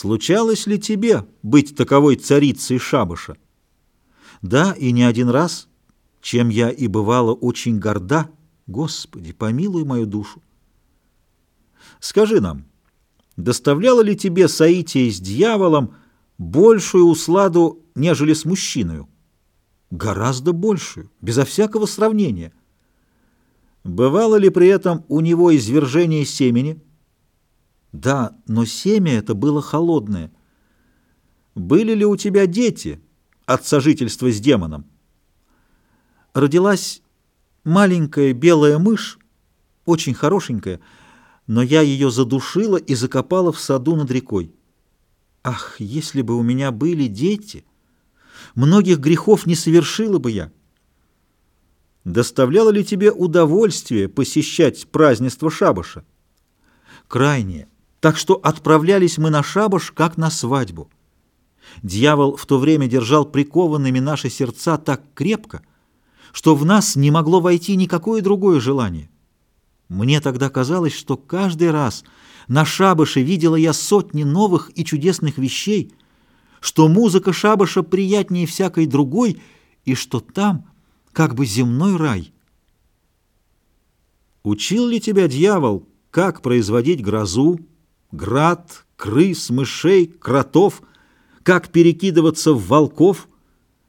Случалось ли тебе быть таковой царицей шабаша? Да, и не один раз, чем я и бывала очень горда. Господи, помилуй мою душу. Скажи нам, доставляла ли тебе соитие с дьяволом большую усладу, нежели с мужчиной? Гораздо большую, безо всякого сравнения. Бывало ли при этом у него извержение семени? Да, но семя это было холодное. Были ли у тебя дети от сожительства с демоном? Родилась маленькая белая мышь, очень хорошенькая, но я ее задушила и закопала в саду над рекой. Ах, если бы у меня были дети, многих грехов не совершила бы я. Доставляло ли тебе удовольствие посещать празднество шабаша? Крайнее. Так что отправлялись мы на шабаш, как на свадьбу. Дьявол в то время держал прикованными наши сердца так крепко, что в нас не могло войти никакое другое желание. Мне тогда казалось, что каждый раз на шабаше видела я сотни новых и чудесных вещей, что музыка шабаша приятнее всякой другой, и что там как бы земной рай. Учил ли тебя дьявол, как производить грозу, град, крыс, мышей, кротов, как перекидываться в волков,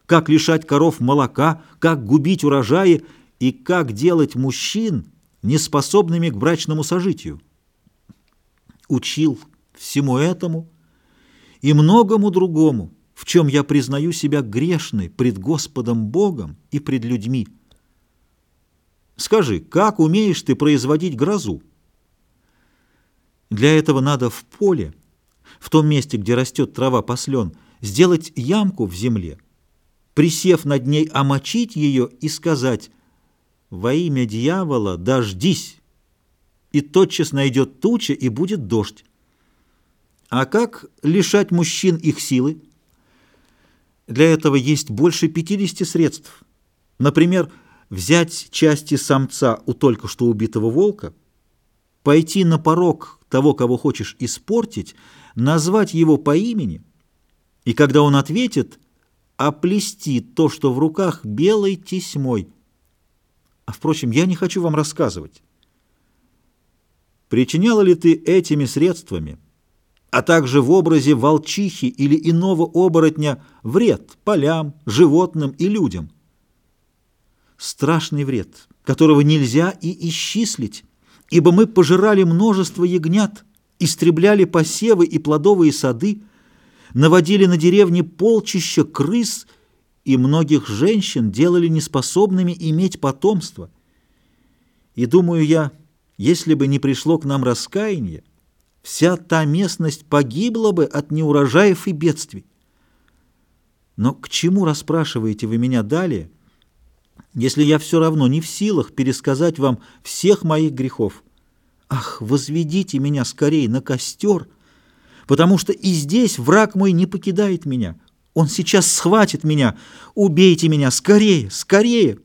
как лишать коров молока, как губить урожаи и как делать мужчин неспособными к брачному сожитию. Учил всему этому и многому другому, в чем я признаю себя грешной пред Господом Богом и пред людьми. Скажи, как умеешь ты производить грозу? Для этого надо в поле, в том месте, где растет трава послен, сделать ямку в земле, присев над ней, омочить ее и сказать «Во имя дьявола дождись!» И тотчас найдет туча, и будет дождь. А как лишать мужчин их силы? Для этого есть больше 50 средств. Например, взять части самца у только что убитого волка, пойти на порог того, кого хочешь испортить, назвать его по имени, и когда он ответит, оплести то, что в руках, белой тесьмой. А, впрочем, я не хочу вам рассказывать. Причиняла ли ты этими средствами, а также в образе волчихи или иного оборотня, вред полям, животным и людям? Страшный вред, которого нельзя и исчислить, ибо мы пожирали множество ягнят, истребляли посевы и плодовые сады, наводили на деревни полчища крыс и многих женщин делали неспособными иметь потомство. И думаю я, если бы не пришло к нам раскаяние, вся та местность погибла бы от неурожаев и бедствий. Но к чему расспрашиваете вы меня далее, если я все равно не в силах пересказать вам всех моих грехов? Ах, возведите меня скорее на костер, потому что и здесь враг мой не покидает меня. Он сейчас схватит меня. Убейте меня скорее, скорее!»